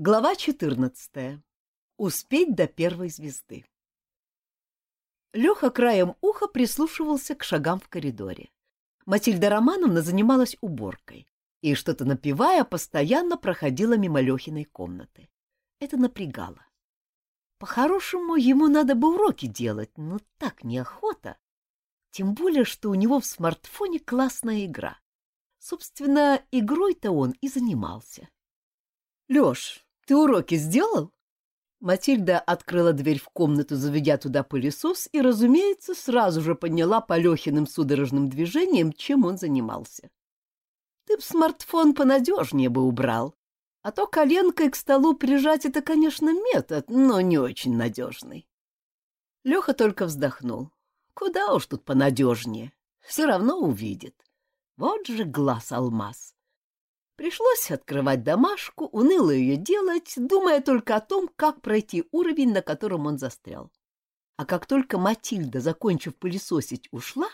Глава 14. Успеть до первой звезды. Леха краем уха прислушивался к шагам в коридоре. Матильда Романовна занималась уборкой и, что-то напивая, постоянно проходила мимо Лехиной комнаты. Это напрягало. По-хорошему, ему надо бы уроки делать, но так неохота. Тем более, что у него в смартфоне классная игра. Собственно, игрой-то он и занимался. — Леш, ты уроки сделал? Матильда открыла дверь в комнату, заведя туда пылесос, и, разумеется, сразу же подняла по Лехиным судорожным движением, чем он занимался. Ты б смартфон понадежнее бы убрал, а то коленкой к столу прижать — это, конечно, метод, но не очень надежный. Леха только вздохнул. Куда уж тут понадежнее, все равно увидит. Вот же глаз алмаз. Пришлось открывать домашку, уныло ее делать, думая только о том, как пройти уровень, на котором он застрял. А как только Матильда, закончив пылесосить, ушла,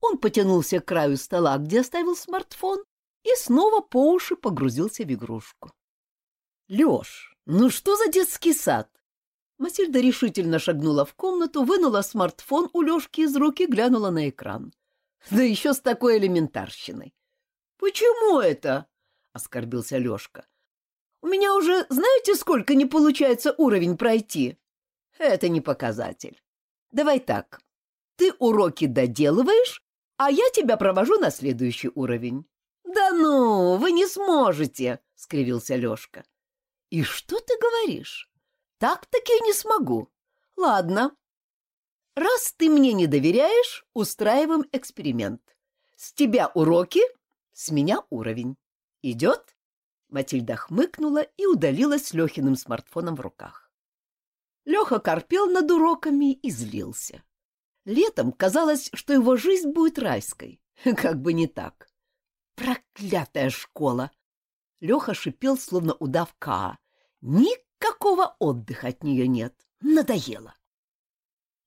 он потянулся к краю стола, где оставил смартфон, и снова по уши погрузился в игрушку. — Леш, ну что за детский сад? Матильда решительно шагнула в комнату, вынула смартфон у Лешки из рук и глянула на экран. Да еще с такой элементарщиной. — Почему это? Оскорбился Лёшка. У меня уже, знаете, сколько не получается уровень пройти? Это не показатель. Давай так. Ты уроки доделываешь, а я тебя провожу на следующий уровень. Да ну, вы не сможете, скривился Лёшка. И что ты говоришь? Так-таки не смогу. Ладно. Раз ты мне не доверяешь, устраиваем эксперимент. С тебя уроки, с меня уровень. «Идет?» Матильда хмыкнула и удалилась с Лехиным смартфоном в руках. Леха корпел над уроками и злился. Летом казалось, что его жизнь будет райской. Как бы не так. Проклятая школа! Леха шипел, словно удав Каа. Никакого отдыха от нее нет. Надоело.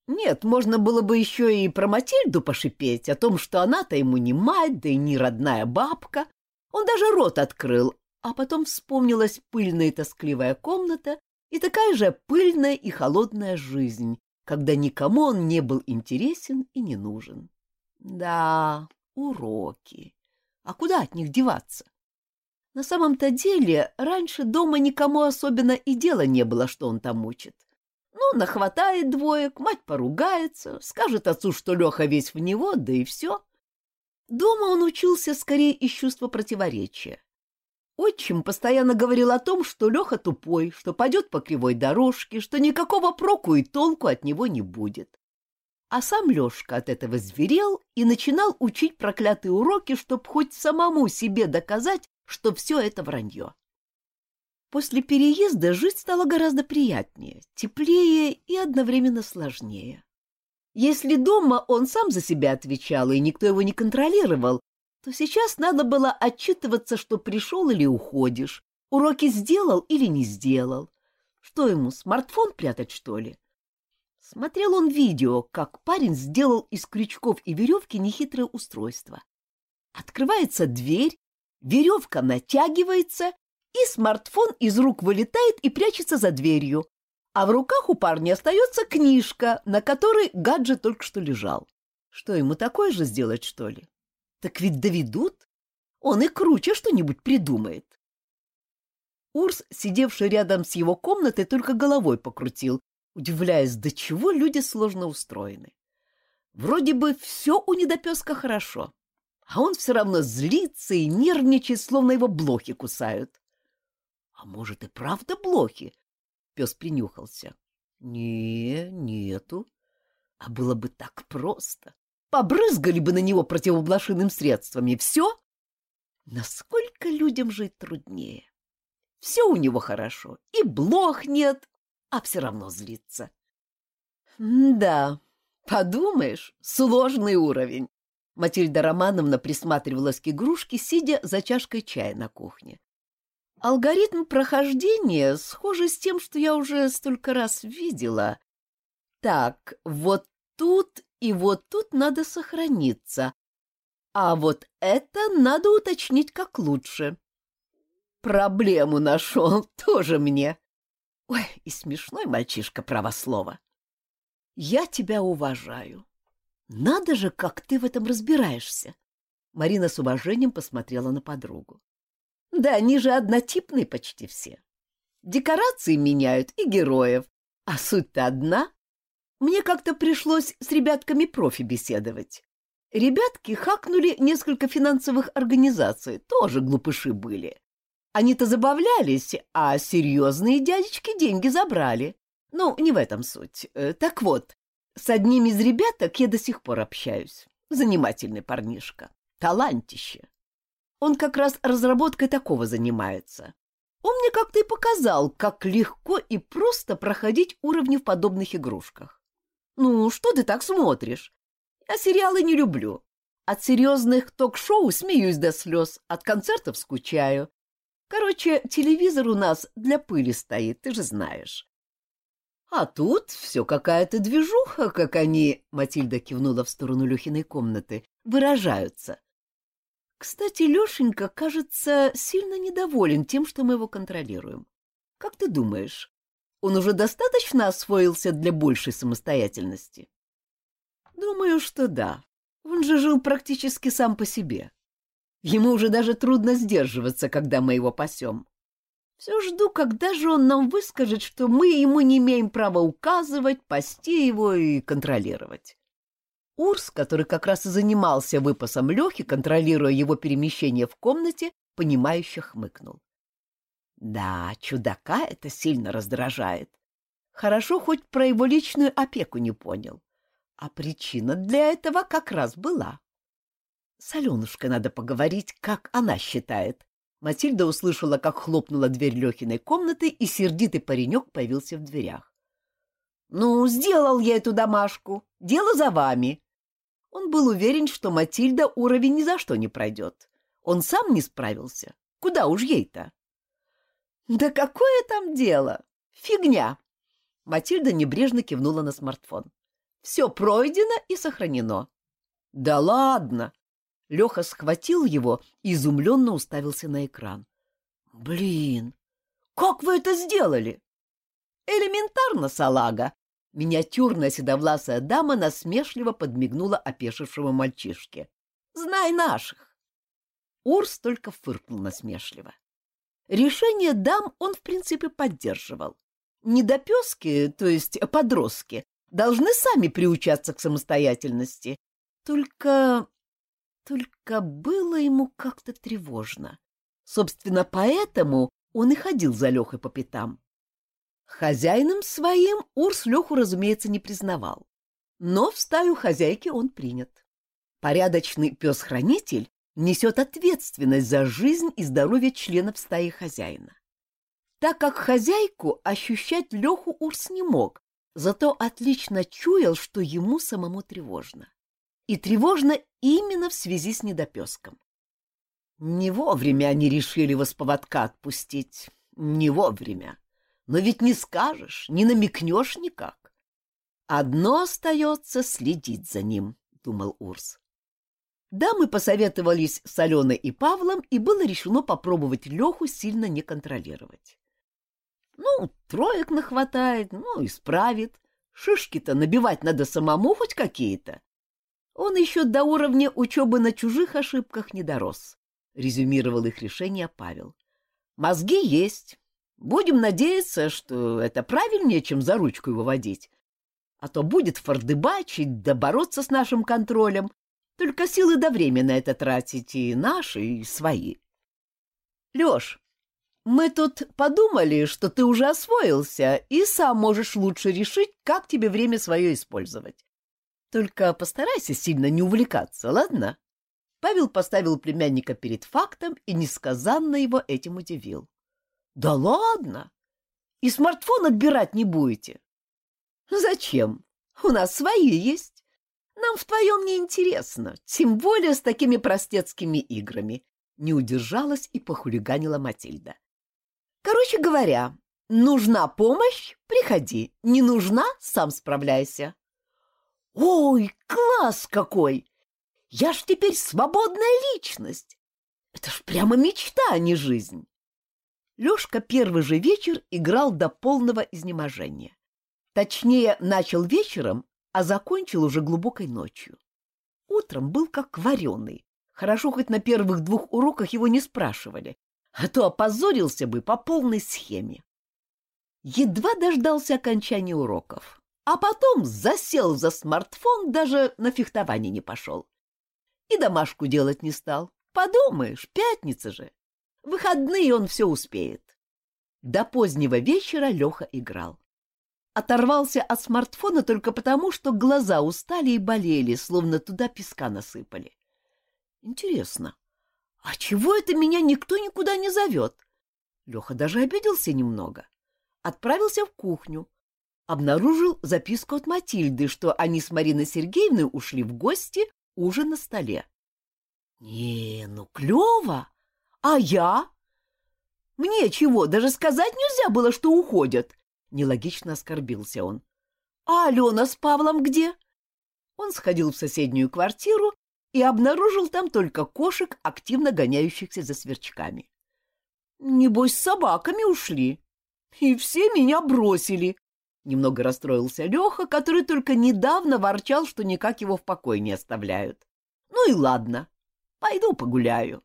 Нет, можно было бы еще и про Матильду пошипеть, о том, что она-то ему не мать, да и не родная бабка, он даже рот открыл, а потом вспомнилась пыльная и тоскливая комната и такая же пыльная и холодная жизнь, когда никому он не был интересен и не нужен. Да, уроки. А куда от них деваться? На самом-то деле, раньше дома никому особенно и дела не было, что он там учит. Ну, нахватает двоек, мать поругается, скажет отцу, что Леха весь в него, да и все. Дома он учился скорее из чувства противоречия. Отчим постоянно говорил о том, что Леха тупой, что пойдет по кривой дорожке, что никакого проку и толку от него не будет. А сам Лешка от этого зверел и начинал учить проклятые уроки, чтобы хоть самому себе доказать, что все это вранье. После переезда жить стало гораздо приятнее, теплее и одновременно сложнее. Если дома он сам за себя отвечал, и никто его не контролировал, то сейчас надо было отчитываться, что пришел или уходишь, уроки сделал или не сделал. Что ему, смартфон прятать, что ли? Смотрел он видео, как парень сделал из крючков и веревки нехитрое устройство. Открывается дверь, веревка натягивается, и смартфон из рук вылетает и прячется за дверью, а в руках у парня остается книжка, на которой гаджет только что лежал. Что, ему такое же сделать, что ли? Так ведь доведут. Он и круче что-нибудь придумает. Урс, сидевший рядом с его комнатой, только головой покрутил, удивляясь, до чего люди сложно устроены. Вроде бы все у недопеска хорошо, а он все равно злится и нервничает, словно его блохи кусают. А может и правда блохи, Пес принюхался. Не, нету. А было бы так просто. Побрызгали бы на него противоблошиным средствами. Все? Насколько людям жить труднее. Все у него хорошо. И блох нет, а все равно злится. да, подумаешь, сложный уровень. Матильда Романовна присматривалась к игрушке, сидя за чашкой чая на кухне. Алгоритм прохождения схожий с тем, что я уже столько раз видела. Так, вот тут и вот тут надо сохраниться. А вот это надо уточнить как лучше. Проблему нашел, тоже мне. Ой, и смешной мальчишка, правослово. Я тебя уважаю. Надо же, как ты в этом разбираешься. Марина с уважением посмотрела на подругу. Да они же однотипные почти все. Декорации меняют и героев, а суть-то одна. Мне как-то пришлось с ребятками профи беседовать. Ребятки хакнули несколько финансовых организаций, тоже глупыши были. Они-то забавлялись, а серьезные дядечки деньги забрали. Ну, не в этом суть. Э, так вот, с одним из ребяток я до сих пор общаюсь. Занимательный парнишка. Талантище. Он как раз разработкой такого занимается. Он мне как-то и показал, как легко и просто проходить уровни в подобных игрушках. Ну, что ты так смотришь? Я сериалы не люблю. От серьезных ток-шоу смеюсь до слез, от концертов скучаю. Короче, телевизор у нас для пыли стоит, ты же знаешь. А тут все какая-то движуха, как они, Матильда кивнула в сторону Лехиной комнаты, выражаются. Кстати, Лешенька, кажется, сильно недоволен тем, что мы его контролируем. Как ты думаешь, он уже достаточно освоился для большей самостоятельности? Думаю, что да. Он же жил практически сам по себе. Ему уже даже трудно сдерживаться, когда мы его пасем. Все жду, когда же он нам выскажет, что мы ему не имеем права указывать, пасти его и контролировать. Урс, который как раз и занимался выпасом Лехи, контролируя его перемещение в комнате, понимающе хмыкнул. Да, чудака это сильно раздражает. Хорошо, хоть про его личную опеку не понял. А причина для этого как раз была. С Аленушкой надо поговорить, как она считает. Матильда услышала, как хлопнула дверь Лехиной комнаты, и сердитый паренек появился в дверях. — Ну, сделал я эту домашку. Дело за вами. Он был уверен, что Матильда уровень ни за что не пройдет. Он сам не справился. Куда уж ей-то? Да какое там дело? Фигня. Матильда небрежно кивнула на смартфон. Все пройдено и сохранено. Да ладно. Леха схватил его и изумленно уставился на экран. Блин, как вы это сделали? Элементарно, салага, Миниатюрная седовласая дама насмешливо подмигнула опешившему мальчишке. «Знай наших!» Урс только фыркнул насмешливо. Решение дам он, в принципе, поддерживал. Недопески, то есть подростки, должны сами приучаться к самостоятельности. Только... только было ему как-то тревожно. Собственно, поэтому он и ходил за Лехой по пятам. Хозяином своим Урс Леху, разумеется, не признавал. Но в стаю хозяйки он принят. Порядочный пес-хранитель несет ответственность за жизнь и здоровье членов стаи хозяина. Так как хозяйку ощущать Леху Урс не мог, зато отлично чуял, что ему самому тревожно. И тревожно именно в связи с недопеском. Не вовремя они решили его с поводка отпустить. Не вовремя. Но ведь не скажешь, не намекнешь никак. Одно остается следить за ним, — думал Урс. Да, мы посоветовались с Аленой и Павлом, и было решено попробовать Леху сильно не контролировать. Ну, троек нахватает, ну, исправит. Шишки-то набивать надо самому хоть какие-то. Он еще до уровня учебы на чужих ошибках не дорос, — резюмировал их решение Павел. Мозги есть, Будем надеяться, что это правильнее, чем за ручку его водить. А то будет фордыбачить да бороться с нашим контролем. Только силы до времени на это тратить и наши, и свои. Леш, мы тут подумали, что ты уже освоился и сам можешь лучше решить, как тебе время свое использовать. Только постарайся сильно не увлекаться, ладно? Павел поставил племянника перед фактом и несказанно его этим удивил. Да ладно? И смартфон отбирать не будете? Зачем? У нас свои есть. Нам в твоем не интересно, тем более с такими простецкими играми. Не удержалась и похулиганила Матильда. Короче говоря, нужна помощь — приходи, не нужна — сам справляйся. Ой, класс какой! Я ж теперь свободная личность. Это ж прямо мечта, а не жизнь. Лешка первый же вечер играл до полного изнеможения. Точнее, начал вечером, а закончил уже глубокой ночью. Утром был как вареный. Хорошо, хоть на первых двух уроках его не спрашивали, а то опозорился бы по полной схеме. Едва дождался окончания уроков, а потом засел за смартфон, даже на фехтование не пошел. И домашку делать не стал. Подумаешь, пятница же. Выходные он все успеет. До позднего вечера Леха играл. Оторвался от смартфона только потому, что глаза устали и болели, словно туда песка насыпали. Интересно, а чего это меня никто никуда не зовет? Леха даже обиделся немного. Отправился в кухню. Обнаружил записку от Матильды, что они с Мариной Сергеевной ушли в гости, ужин на столе. Не, ну клево! А я? Мне чего, даже сказать нельзя было, что уходят? Нелогично оскорбился он. А Алена с Павлом где? Он сходил в соседнюю квартиру и обнаружил там только кошек, активно гоняющихся за сверчками. Небось, с собаками ушли. И все меня бросили. Немного расстроился Леха, который только недавно ворчал, что никак его в покое не оставляют. Ну и ладно, пойду погуляю.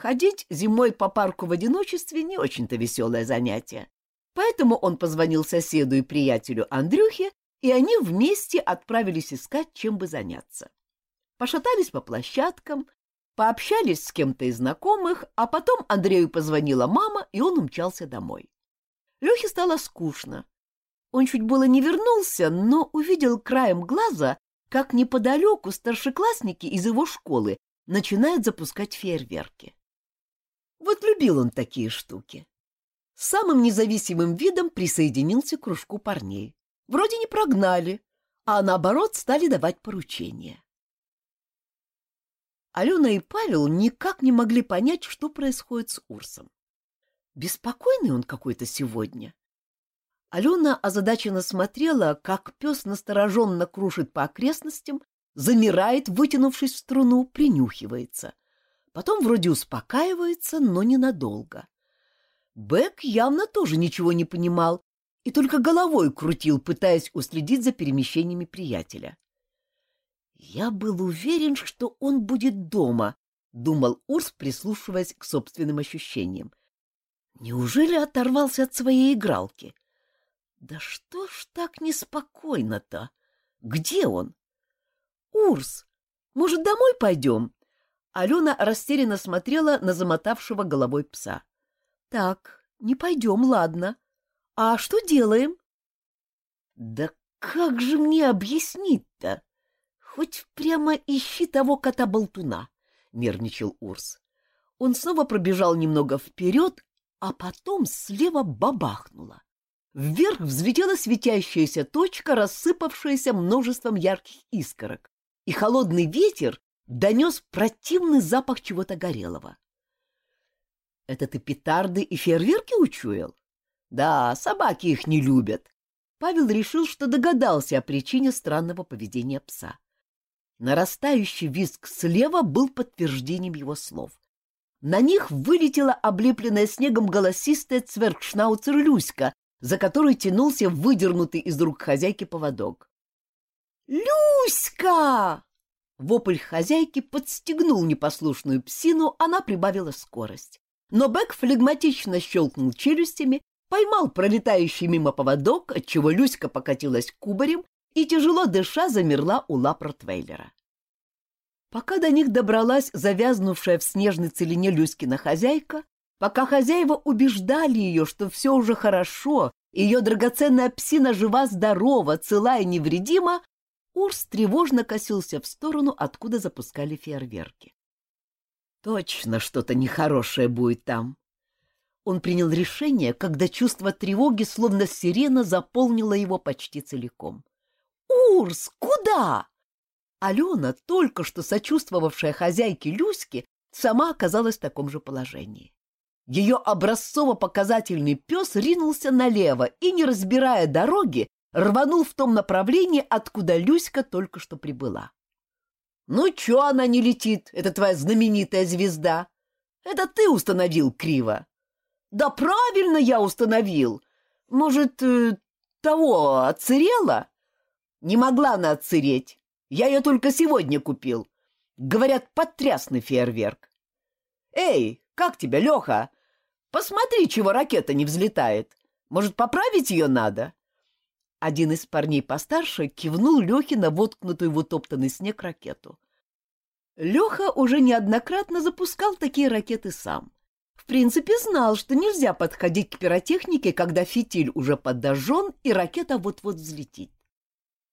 Ходить зимой по парку в одиночестве не очень-то веселое занятие. Поэтому он позвонил соседу и приятелю Андрюхе, и они вместе отправились искать, чем бы заняться. Пошатались по площадкам, пообщались с кем-то из знакомых, а потом Андрею позвонила мама, и он умчался домой. Лехе стало скучно. Он чуть было не вернулся, но увидел краем глаза, как неподалеку старшеклассники из его школы начинают запускать фейерверки. Вот любил он такие штуки. Самым независимым видом присоединился к кружку парней. Вроде не прогнали, а наоборот стали давать поручения. Алена и Павел никак не могли понять, что происходит с Урсом. Беспокойный он какой-то сегодня. Алена озадаченно смотрела, как пес настороженно крушит по окрестностям, замирает, вытянувшись в струну, принюхивается. Потом вроде успокаивается, но ненадолго. Бэк явно тоже ничего не понимал и только головой крутил, пытаясь уследить за перемещениями приятеля. «Я был уверен, что он будет дома», — думал Урс, прислушиваясь к собственным ощущениям. «Неужели оторвался от своей игралки? Да что ж так неспокойно-то? Где он? Урс, может, домой пойдем?» Алена растерянно смотрела на замотавшего головой пса. Так, не пойдем, ладно. А что делаем? Да как же мне объяснить-то? Хоть прямо ищи того кота-болтуна, нервничал Урс. Он снова пробежал немного вперед, а потом слева бабахнуло. Вверх взлетела светящаяся точка, рассыпавшаяся множеством ярких искорок, и холодный ветер донес противный запах чего-то горелого. Это ты петарды и фейерверки учуял? Да, собаки их не любят. Павел решил, что догадался о причине странного поведения пса. Нарастающий визг слева был подтверждением его слов. На них вылетела облепленная снегом голосистая цверкшнауцер Люська, за которой тянулся выдернутый из рук хозяйки поводок. «Люська!» Вопль хозяйки подстегнул непослушную псину, она прибавила скорость. Но Бэк флегматично щелкнул челюстями, поймал пролетающий мимо поводок, отчего Люська покатилась кубарем и, тяжело дыша, замерла у лап Ротвейлера. Пока до них добралась завязнувшая в снежной целине Люськина хозяйка, пока хозяева убеждали ее, что все уже хорошо, ее драгоценная псина жива-здорова, цела и невредима, Урс тревожно косился в сторону, откуда запускали фейерверки. Точно что-то нехорошее будет там. Он принял решение, когда чувство тревоги, словно сирена, заполнило его почти целиком. «Урс, куда?» Алена, только что сочувствовавшая хозяйке Люське, сама оказалась в таком же положении. Ее образцово-показательный пес ринулся налево и, не разбирая дороги, рванул в том направлении, откуда Люська только что прибыла. Ну, чё она не летит, это твоя знаменитая звезда? Это ты установил криво. Да правильно я установил. Может, э, того отсырела? Не могла она отсыреть. Я ее только сегодня купил. Говорят, потрясный фейерверк. Эй, как тебя, Леха? Посмотри, чего ракета не взлетает. Может, поправить ее надо? Один из парней постарше кивнул Лехе на воткнутую в утоптанный снег ракету. Леха уже неоднократно запускал такие ракеты сам. В принципе, знал, что нельзя подходить к пиротехнике, когда фитиль уже подожжен и ракета вот-вот взлетит.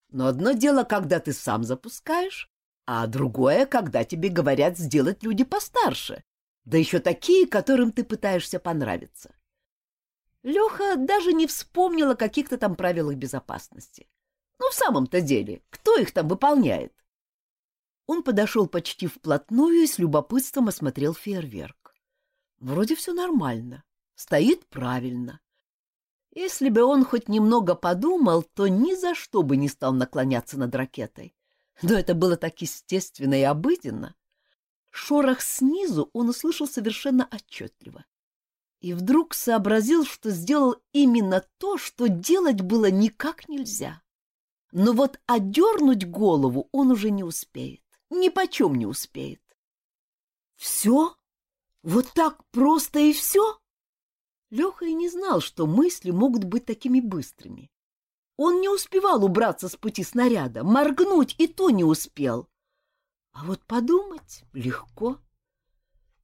Но одно дело, когда ты сам запускаешь, а другое, когда тебе говорят сделать люди постарше, да еще такие, которым ты пытаешься понравиться. Леха даже не вспомнил о каких-то там правилах безопасности. Ну, в самом-то деле, кто их там выполняет? Он подошел почти вплотную и с любопытством осмотрел фейерверк. Вроде все нормально, стоит правильно. Если бы он хоть немного подумал, то ни за что бы не стал наклоняться над ракетой. Но это было так естественно и обыденно. Шорох снизу он услышал совершенно отчетливо и вдруг сообразил, что сделал именно то, что делать было никак нельзя. Но вот одернуть голову он уже не успеет, ни почем не успеет. Все? Вот так просто и все? Леха и не знал, что мысли могут быть такими быстрыми. Он не успевал убраться с пути снаряда, моргнуть и то не успел. А вот подумать легко.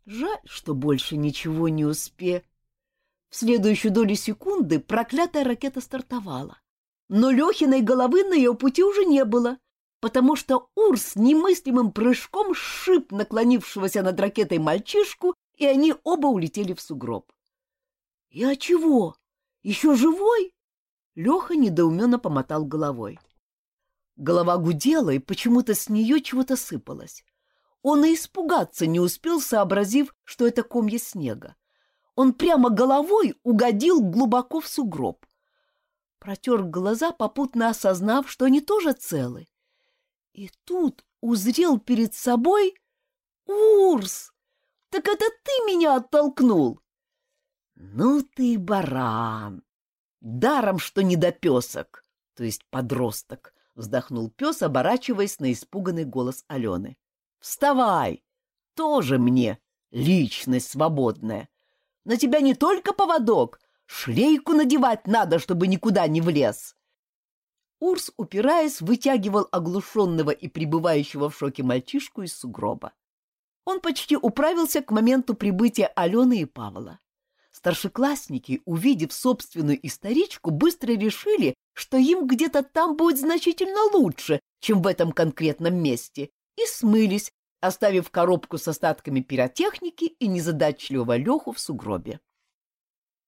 Жаль, что больше ничего не успе. В следующую долю секунды проклятая ракета стартовала. Но Лехиной головы на ее пути уже не было, потому что Урс немыслимым прыжком сшиб наклонившегося над ракетой мальчишку, и они оба улетели в сугроб. — Я чего? Еще живой? Леха недоуменно помотал головой. Голова гудела, и почему-то с нее чего-то сыпалось. Он и испугаться не успел, сообразив, что это комья снега он прямо головой угодил глубоко в сугроб. Протер глаза, попутно осознав, что они тоже целы. И тут узрел перед собой Урс! Так это ты меня оттолкнул! Ну ты баран! Даром, что недопесок, то есть подросток, вздохнул пес, оборачиваясь на испуганный голос Алены. Вставай! Тоже мне личность свободная. На тебя не только поводок, шлейку надевать надо, чтобы никуда не влез. Урс, упираясь, вытягивал оглушенного и пребывающего в шоке мальчишку из сугроба. Он почти управился к моменту прибытия Алены и Павла. Старшеклассники, увидев собственную историчку, быстро решили, что им где-то там будет значительно лучше, чем в этом конкретном месте, и смылись, оставив коробку с остатками пиротехники и незадачливого Леху в сугробе.